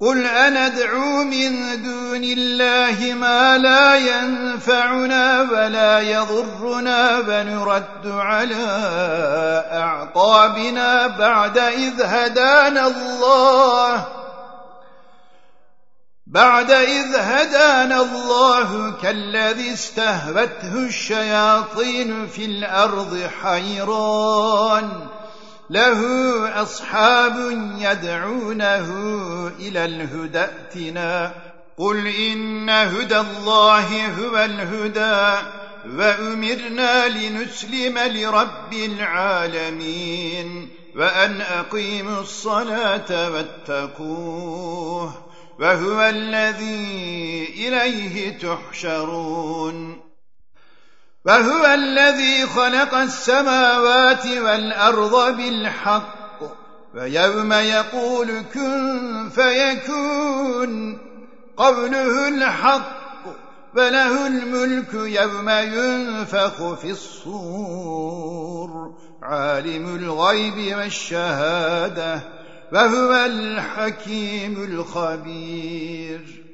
قل أندعو من دون الله ما لا ينفعنا ولا يضرنا ونرد على أعقابنا بعد إذ هدانا الله بعد إذ هدانا الله كالذي استهبته الشياطين في الأرض حيران له أصحاب يدعونه إلى الهدى اتنا قل إن هدى الله هو الهدى وأمرنا لنسلم لرب العالمين وأن أقيموا الصلاة واتقوه وهو الذي إليه تحشرون. وهو الذي خلق السماوات والأرض بالحق ويوم يقول كن فيكون قوله الحق فله الملك يوم ينفخ في الصور عالم الغيب والشهادة وهو الحكيم الخبير.